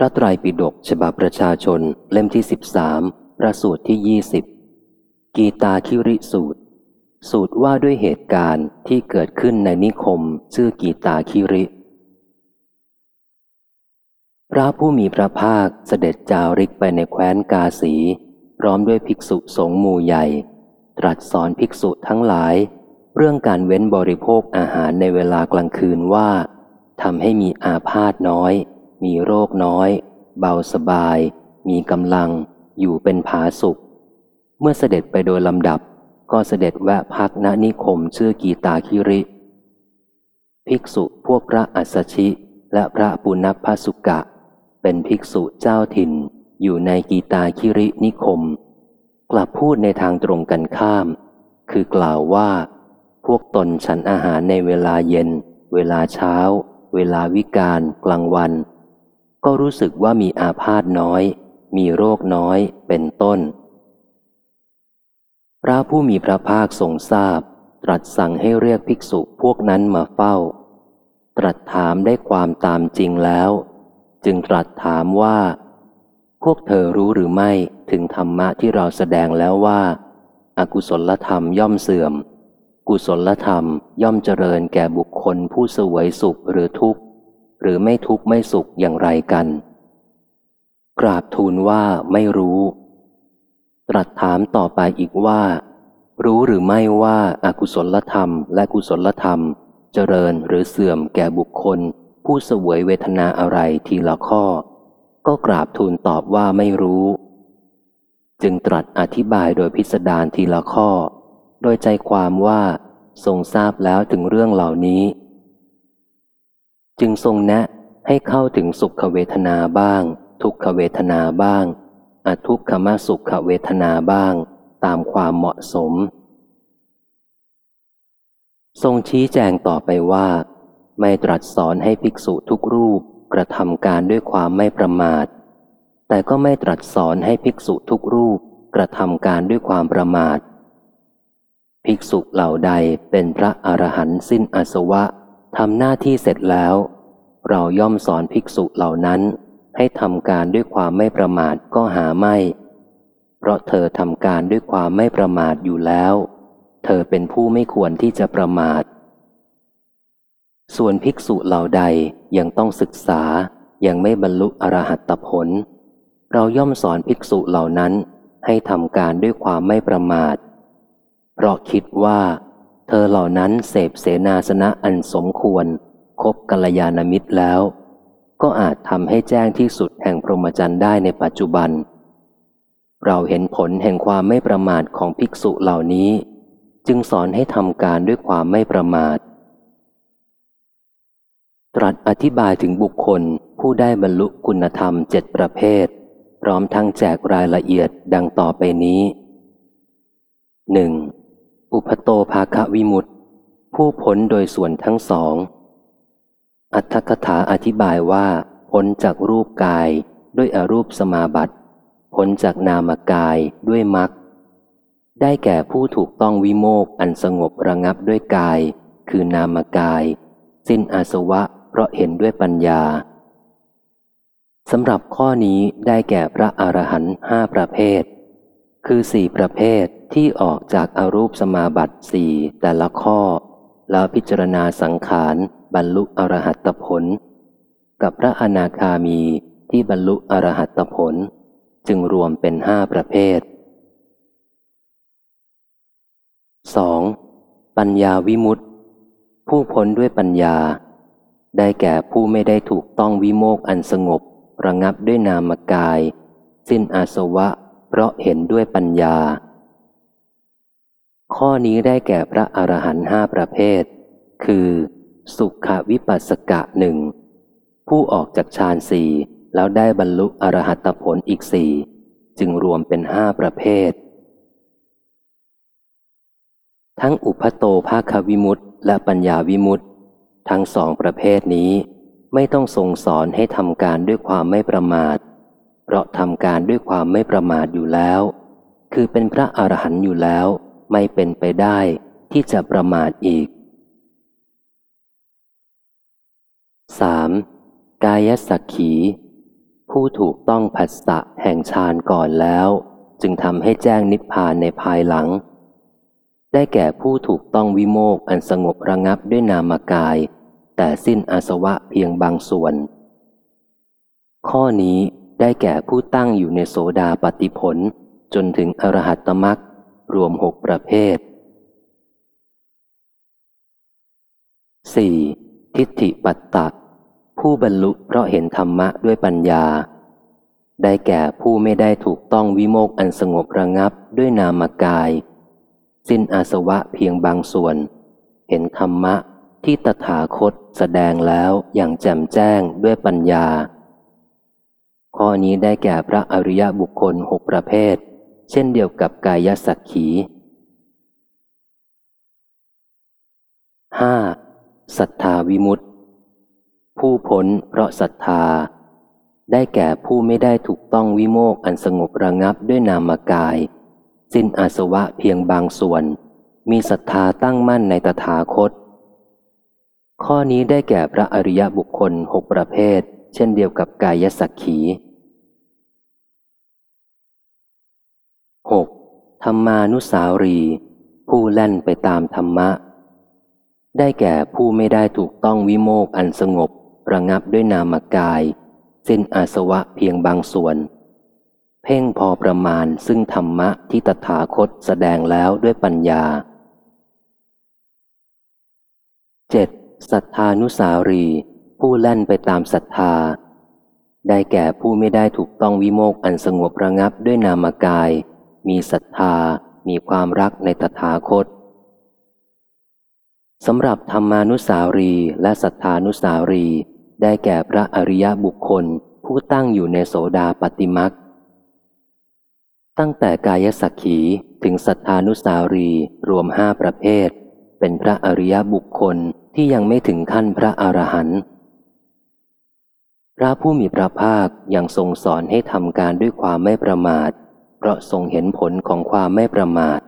พระไตรปิฎกฉบับประชาชนเล่มที่สิบสามประสูตรที่ยี่สิบกีตาคิริสูตร สูตรว่าด้วยเหตุการณ์ที่เกิดขึ้นในนิคม ชื่อกีตาคิริ พระผู้มีพระภาคเสด็จจาริกไปในแคว้นกาสี พร้อมด้วยภิกษุสงฆ์หมู่ใหญ่ ตรัสสอนภิกษุทั้งหลาย เรื่องการเว้นบริโภคอาหารในเวลากลางคืนว่าทำให้มีอาพาธน้อย มีโรคน้อย เบาสบาย มีกำลัง อยู่เป็นผาสุข เมื่อเสด็จไปโดยลำดับ ก็เสด็จแวะพักณนิคมชื่อกีตาคิริ ภิกษุพวกพระอัสสชิและพระปุณพสุกะ เป็นภิกษุเจ้าถิ่น อยู่ในกีตาคิรินิคม กลับพูดในทางตรงกันข้าม คือกล่าวว่า พวกตนฉันอาหารในเวลาเย็น เวลาเช้า เวลาวิกาลกลางวัน ก็รู้สึกว่ามีอาพาธน้อย มีโรคน้อยเป็นต้น พระผู้มีพระภาคทรงทราบ ตรัสสั่งให้เรียกภิกษุพวกนั้นมาเฝ้า ตรัสถามได้ความตามจริงแล้ว จึงตรัสถามว่า พวกเธอรู้หรือไม่ถึงธรรมะที่เราแสดงแล้วว่าอากุศลธรรมย่อมเสื่อม กุศลธรรมย่อมเจริญแก่บุคคลผู้เสวยสุขหรือทุกข์ หรือไม่ทุกข์ไม่สุขอย่างไรกัน กราบทูลว่าไม่รู้ ตรัสถามต่อไปอีกว่า รู้หรือไม่ว่าอากุศลธรรม และกุศลธรรม เจริญหรือเสื่อมแก่บุคคล ผู้เสวยเวทนาอะไรทีละข้อ ก็กราบทูลตอบว่าไม่รู้ จึงตรัสอธิบายโดยพิสดารทีละข้อ โดยใจความว่าทรงทราบแล้วถึงเรื่องเหล่านี้ จึงทรงแนะให้เข้าถึงสุขเวทนาบ้าง ทุกขเวทนาบ้างอทุกขมสุขเวทนาบ้าง ตามความเหมาะสม ทรงชี้แจงต่อไปว่า ไม่ตรัสสอนให้ภิกษุทุกรูปกระทำการด้วยความไม่ประมาท แต่ก็ไม่ตรัสสอนให้ภิกษุทุกรูปกระทำการด้วยความประมาท ภิกษุเหล่าใดเป็นพระอรหันต์สิ้นอาสวะทำหน้าที่เสร็จแล้ว เราย่อมสอนภิกษุเหล่านั้น ให้ทำการด้วยความไม่ประมาทก็หาไม่ เพราะเธอทำการด้วยความไม่ประมาทอยู่แล้ว เธอเป็นผู้ไม่ควรที่จะประมาท ส่วนภิกษุเหล่าใดยังต้องศึกษายังไม่บรรลุอรหัตผล เราย่อมสอนภิกษุเหล่านั้นให้ทำการด้วยความไม่ประมาท เพราะคิดว่า เธอเหล่านั้นเสพเสนาสนะอันสมควร คบกัลยาณมิตรแล้ว ก็อาจทำให้แจ้งที่สุดแห่งพรหมจรรย์ได้ในปัจจุบัน เราเห็นผลแห่งความไม่ประมาทของภิกษุเหล่านี้ จึงสอนให้ทำการด้วยความไม่ประมาท ตรัสอธิบายถึงบุคคลผู้ได้บรรลุคุณธรรมเจ็ดประเภท พร้อมทั้งแจกรายละเอียดดังต่อไปนี้หนึ่งอุปโตภาควิมุตติ ผู้พ้นโดยส่วนทั้งสอง อัตถกถาอธิบายว่าพ้นจากรูปกายด้วยอรูปสมาบัติพ้นจากนามกายด้วยมรรคได้แก่ผู้ถูกต้องวิโมกอันสงบระงับด้วยกาย คือนามกาย สิ้นอาสวะเพราะเห็นด้วยปัญญาสำหรับข้อนี้ได้แก่พระอรหันต์ห้าประเภท คือสี่ประเภทที่ออกจากอารูปสมาบัติสี่แต่ละข้อ แล้วพิจารณาสังขาร บรรลุอรหัตผล กับพระอนาคามีที่บรรลุอรหัตผล จึงรวมเป็นห้าประเภท 2. ปัญญาวิมุตติ ผู้พ้นด้วยปัญญา ได้แก่ผู้ไม่ได้ถูกต้องวิโมกอันสงบ ระงับด้วยนามกาย สิ้นอาสวะ เพราะเห็นด้วยปัญญา ข้อนี้ได้แก่พระอรหันต์ห้าประเภท คือ สุขวิปัสสกะหนึ่งผู้ออกจากฌานสี่แล้วได้บรรลุอรหัตผลอีกสี่จึงรวมเป็นห้าประเภท ทั้งอุพโตภาควิมุตติและปัญญาวิมุตติทั้งสองประเภทนี้ไม่ต้องทรงสอนให้ทำการด้วยความไม่ประมาท เพราะทำการด้วยความไม่ประมาทอยู่แล้ว คือเป็นพระอรหันต์อยู่แล้ว ไม่เป็นไปได้ที่จะประมาทอีก 3. กายสักขี ผู้ถูกต้องผัสสะแห่งฌานก่อนแล้ว จึงทำให้แจ้งนิพพานในภายหลัง ได้แก่ผู้ถูกต้องวิโมกอันสงบระงับด้วยนามกาย แต่สิ้นอาสวะเพียงบางส่วน ข้อนี้ได้แก่ผู้ตั้งอยู่ในโสดาปฏิผล จนถึงอรหัตตมักรวมหกประเภท 4. ทิฏฐิปัตตะผู้บรรลุเพราะเห็นธรรมะด้วยปัญญา ได้แก่ผู้ไม่ได้ถูกต้องวิโมกอันสงบระงับด้วยนามกาย สิ้นอาสวะเพียงบางส่วน เห็นธรรมะที่ตถาคตแสดงแล้วอย่างแจ่มแจ้งด้วยปัญญา ข้อนี้ได้แก่พระอริยบุคคลหกประเภท เช่นเดียวกับกายสักขี 5. ศรัทธาวิมุตติ ผู้พ้นเพราะศรัทธา ได้แก่ผู้ไม่ได้ถูกต้องวิโมกอันสงบระงับด้วยนามกาย สิ้นอาสวะเพียงบางส่วน มีศรัทธาตั้งมั่นในตถาคต ข้อนี้ได้แก่พระอริยบุคคลหกประเภท เช่นเดียวกับกายสักขี 6. ธรรมานุสาวรี ผู้แล่นไปตามธรรมะ ได้แก่ผู้ไม่ได้ถูกต้องวิโมกอันสงบ ระงับด้วยนามกาย สิ้นอาสวะเพียงบางส่วน เพ่งพอประมาณซึ่งธรรมะที่ตถาคตแสดงแล้วด้วยปัญญา 7. สัทธานุสาวรี ผู้แล่นไปตามศรัทธา ได้แก่ผู้ไม่ได้ถูกต้องวิโมกอันสงบระงับด้วยนามกาย มีศรัทธา มีความรักในตถาคต สำหรับธรรมานุสาวรีและสัทธานุสาวรี ได้แก่พระอริยบุคคลผู้ตั้งอยู่ในโสดาปฏิมักตั้งแต่กายสักขีถึงสัทธานุสาวรีรวมห้าประเภท เป็นพระอริยบุคคลที่ยังไม่ถึงขั้นพระอรหันต์พระผู้มีพระภาคยังทรงสอนให้ทำการด้วยความไม่ประมาท เพราะทรงเห็นผลของความไม่ประมาท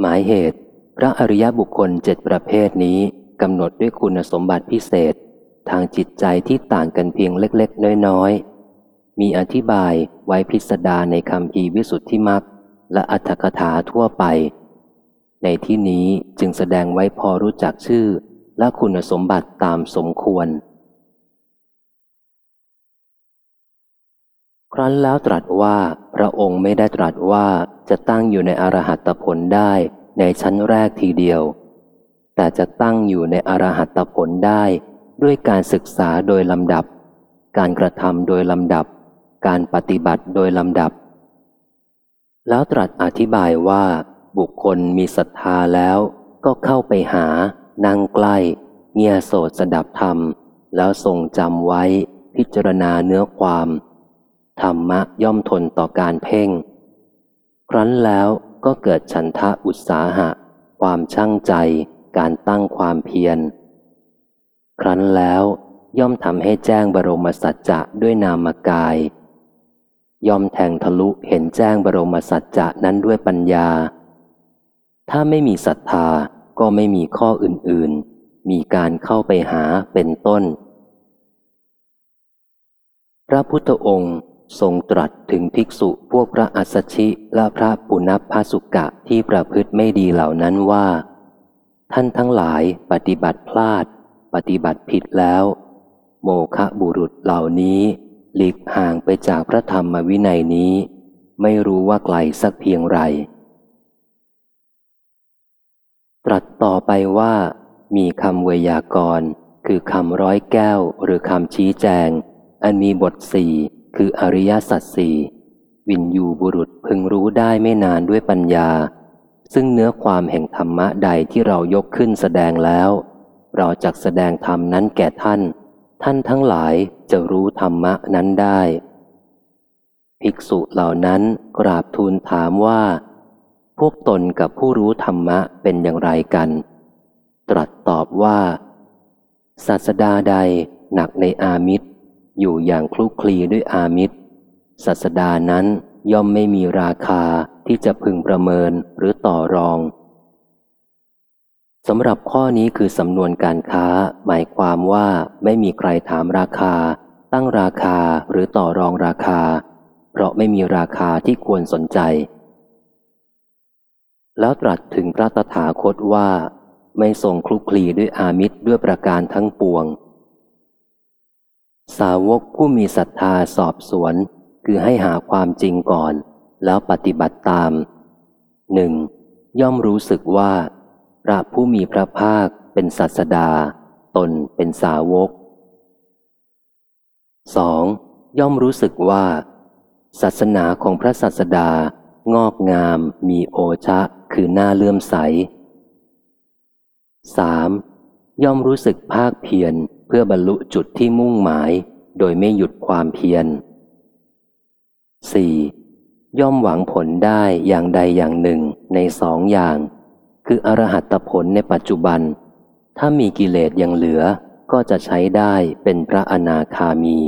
หมายเหตุ พระอริยบุคคลเจ็ดประเภทนี้กำหนดด้วยคุณสมบัติพิเศษ ทางจิตใจที่ต่างกันเพียงเล็ก ๆ น้อย ๆ มีอธิบายไว้พิสดารในคำพีวิสุทธิมักและอัตถกถาทั่วไป ในที่นี้จึงแสดงไว้พอรู้จักชื่อ และคุณสมบัติตามสมควร ครั้นแล้วตรัสว่าพระองค์ไม่ได้ตรัสว่า จะตั้งอยู่ในอรหัตผลได้ในชั้นแรกทีเดียว แต่จะตั้งอยู่ในอรหัตผลได้ด้วยการศึกษาโดยลำดับ การกระทำโดยลำดับ การปฏิบัติโดยลำดับ แล้วตรัสอธิบายว่า บุคคลมีศรัทธาแล้วก็เข้าไปหา นั่งใกล้ เงียโสดสดับธรรม แล้วทรงจำไว้ พิจารณาเนื้อความ ธรรมะย่อมทนต่อการเพ่ง ครั้นแล้วก็เกิดฉันทะอุตสาหะ ความช่างใจ การตั้งความเพียร ครั้นแล้วย่อมทำให้แจ้งบรมสัจจะด้วยนามกาย ย่อมแทงทะลุเห็นแจ้งบรมสัจจะนั้นด้วยปัญญา ถ้าไม่มีศรัทธาก็ไม่มีข้ออื่นๆ มีการเข้าไปหาเป็นต้น พระพุทธองค์ ทรงตรัสถึงภิกษุพวกพระอัสสชิและพระปุณพสุกะที่ประพฤติไม่ดีเหล่านั้นว่า ท่านทั้งหลายปฏิบัติพลาด ปฏิบัติผิดแล้ว โมคะบุรุษเหล่านี้หลีกห่างไปจากพระธรรมวินัยนี้ ไม่รู้ว่าไกลสักเพียงไร ตรัสต่อไปว่า มีคำเวยากรณ์คือคำร้อยแก้วหรือคำชี้แจง อันมีบทสี่ คืออริยสัจสี่วินยูบุรุษพึงรู้ได้ไม่นานด้วยปัญญา ซึ่งเนื้อความแห่งธรรมะใดที่เรายกขึ้นแสดงแล้ว เราจักแสดงธรรมนั้นแก่ท่าน ท่านทั้งหลายจะรู้ธรรมะนั้นได้ ภิกษุเหล่านั้นกราบทูลถามว่า พวกตนกับผู้รู้ธรรมะเป็นอย่างไรกัน ตรัสตอบว่า ศาสดาใดหนักในอามิตร อยู่อย่างคลุกคลีด้วยอามิตรศาสดานั้นย่อมไม่มีราคาที่จะพึงประเมินหรือต่อรองสำหรับข้อนี้คือสำนวนการค้า หมายความว่าไม่มีใครถามราคา ตั้งราคาหรือต่อรองราคา เพราะไม่มีราคาที่ควรสนใจ แล้วตรัสถึงพระตถาคตว่า ไม่ทรงคลุกคลีด้วยอามิตรด้วยประการทั้งปวง สาวกผู้มีศรัทธาสอบสวน คือให้หาความจริงก่อน แล้วปฏิบัติตามหนึ่งย่อมรู้สึกว่า พระผู้มีพระภาคเป็นศาสดา ตนเป็นสาวก 2. ย่อมรู้สึกว่า ศาสนาของพระศาสดางอกงามมีโอชะคือหน้าเลื่อมใส 3. ย่อมรู้สึกภาคเพียร เพื่อบรรลุจุดที่มุ่งหมาย โดยไม่หยุดความเพียร 4. ย่อมหวังผลได้อย่างใดอย่างหนึ่งในสองอย่าง คืออรหัตผลในปัจจุบัน ถ้ามีกิเลสยังเหลือก็จะใช้ได้เป็นพระอนาคามี